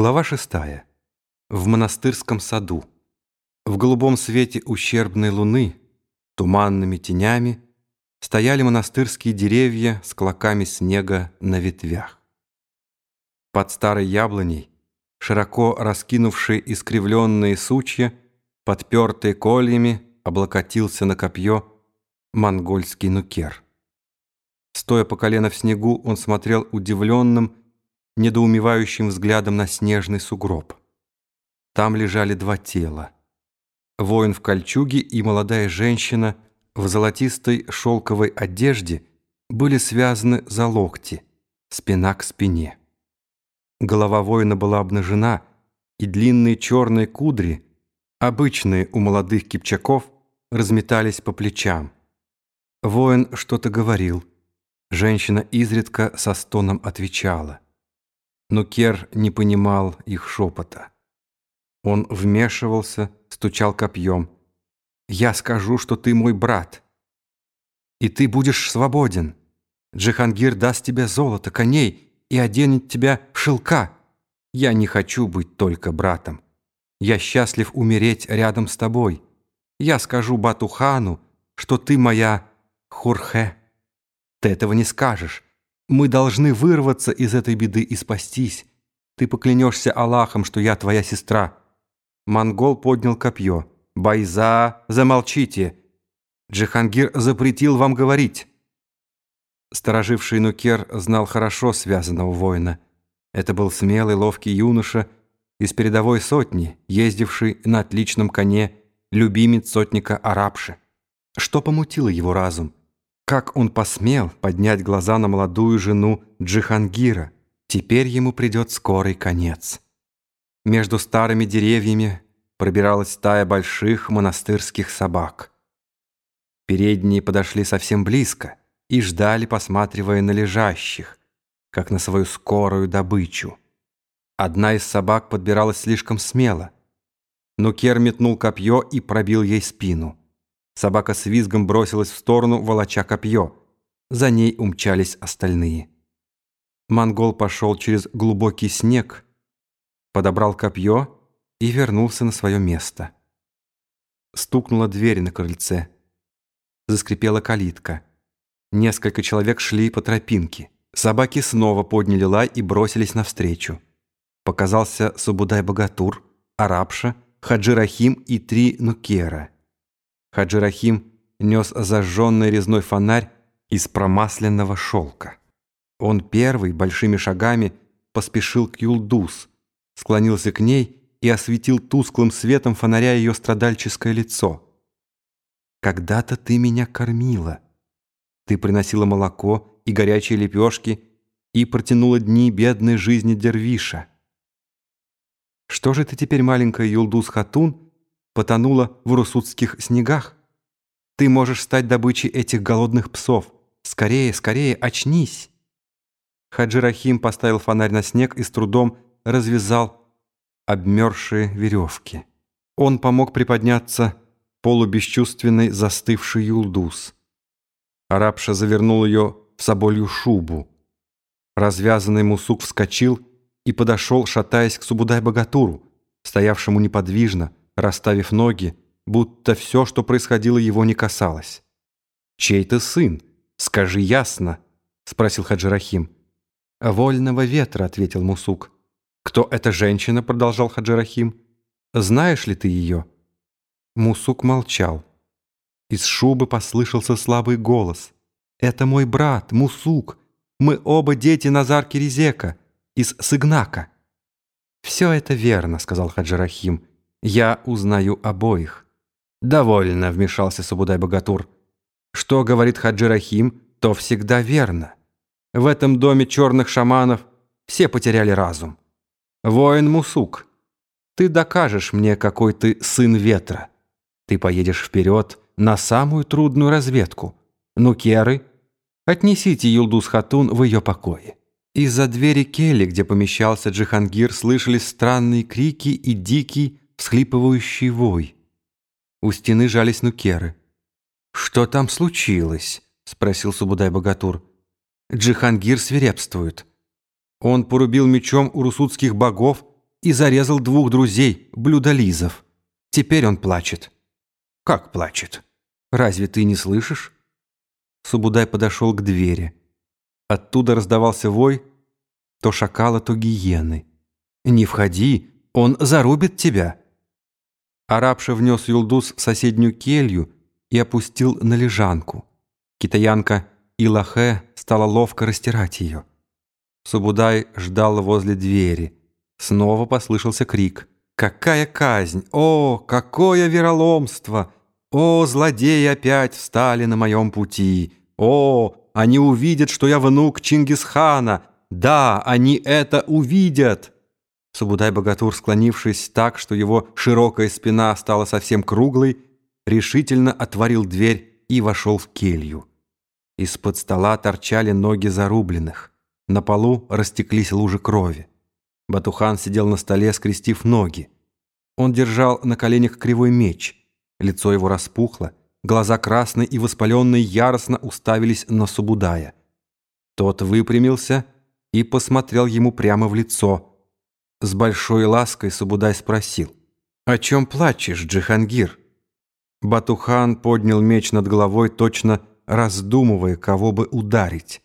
Глава шестая. В монастырском саду. В голубом свете ущербной луны, туманными тенями, стояли монастырские деревья с клоками снега на ветвях. Под старой яблоней, широко раскинувшие искривленные сучья, подпертые кольями, облокотился на копье монгольский нукер. Стоя по колено в снегу, он смотрел удивленным, недоумевающим взглядом на снежный сугроб. Там лежали два тела. Воин в кольчуге и молодая женщина в золотистой шелковой одежде были связаны за локти, спина к спине. Голова воина была обнажена, и длинные черные кудри, обычные у молодых кипчаков, разметались по плечам. Воин что-то говорил. Женщина изредка со стоном отвечала но Кер не понимал их шепота. Он вмешивался, стучал копьем. «Я скажу, что ты мой брат, и ты будешь свободен. Джихангир даст тебе золото, коней и оденет тебя в шелка. Я не хочу быть только братом. Я счастлив умереть рядом с тобой. Я скажу Батухану, что ты моя Хурхе. Ты этого не скажешь, мы должны вырваться из этой беды и спастись. Ты поклянешься Аллахом, что я твоя сестра». Монгол поднял копье. «Байза, замолчите! Джихангир запретил вам говорить». Стороживший Нукер знал хорошо связанного воина. Это был смелый, ловкий юноша из передовой сотни, ездивший на отличном коне, любимец сотника Арабши. Что помутило его разум? Как он посмел поднять глаза на молодую жену Джихангира? Теперь ему придет скорый конец. Между старыми деревьями пробиралась стая больших монастырских собак. Передние подошли совсем близко и ждали, посматривая на лежащих, как на свою скорую добычу. Одна из собак подбиралась слишком смело. но Кер метнул копье и пробил ей спину. Собака с визгом бросилась в сторону, волоча копье. За ней умчались остальные. Монгол пошел через глубокий снег, подобрал копье и вернулся на свое место. Стукнула дверь на крыльце. Заскрипела калитка. Несколько человек шли по тропинке. Собаки снова подняли лай и бросились навстречу. Показался Субудай-Богатур, Арабша, Хаджи Рахим и три нукера — Хаджи Рахим нес зажженный резной фонарь из промасленного шелка. Он первый большими шагами поспешил к Юлдус, склонился к ней и осветил тусклым светом фонаря ее страдальческое лицо. «Когда-то ты меня кормила. Ты приносила молоко и горячие лепешки и протянула дни бедной жизни Дервиша. Что же ты теперь, маленькая Юлдус Хатун, потонула в русудских снегах. Ты можешь стать добычей этих голодных псов. Скорее, скорее, очнись!» Хаджи Рахим поставил фонарь на снег и с трудом развязал обмерзшие веревки. Он помог приподняться полубесчувственный застывший юлдус. Арабша завернул ее в соболью шубу. Развязанный мусук вскочил и подошел, шатаясь к Субудай-Богатуру, стоявшему неподвижно, расставив ноги, будто все, что происходило, его не касалось. «Чей ты сын? Скажи ясно», — спросил Хаджирахим. «Вольного ветра», — ответил Мусук. «Кто эта женщина?» — продолжал Хаджирахим. «Знаешь ли ты ее?» Мусук молчал. Из шубы послышался слабый голос. «Это мой брат, Мусук. Мы оба дети Назар Киризека, из Сыгнака». «Все это верно», — сказал Хаджирахим. Я узнаю обоих». «Довольно», — вмешался Сабудай-Богатур. «Что говорит Хаджи Рахим, то всегда верно. В этом доме черных шаманов все потеряли разум. Воин Мусук, ты докажешь мне, какой ты сын ветра. Ты поедешь вперед на самую трудную разведку. Ну, Керы, отнесите Юлдус Хатун в ее покое». Из-за двери кели, где помещался Джихангир, слышались странные крики и дикий, всхлипывающий вой. У стены жались нукеры. «Что там случилось?» — спросил Субудай-Богатур. «Джихангир свирепствует. Он порубил мечом у русудских богов и зарезал двух друзей, блюдолизов. Теперь он плачет». «Как плачет? Разве ты не слышишь?» Субудай подошел к двери. Оттуда раздавался вой то шакала, то гиены. «Не входи, он зарубит тебя!» Арабша внес Юлдус в соседнюю келью и опустил на лежанку. Китаянка Илахе стала ловко растирать ее. Субудай ждал возле двери. Снова послышался крик. «Какая казнь! О, какое вероломство! О, злодеи опять встали на моем пути! О, они увидят, что я внук Чингисхана! Да, они это увидят!» Субудай-богатур, склонившись так, что его широкая спина стала совсем круглой, решительно отворил дверь и вошел в келью. Из-под стола торчали ноги зарубленных. На полу растеклись лужи крови. Батухан сидел на столе, скрестив ноги. Он держал на коленях кривой меч. Лицо его распухло, глаза красные и воспаленные яростно уставились на Субудая. Тот выпрямился и посмотрел ему прямо в лицо – с большой лаской Субудай спросил. «О чем плачешь, Джихангир?» Батухан поднял меч над головой, точно раздумывая, кого бы ударить.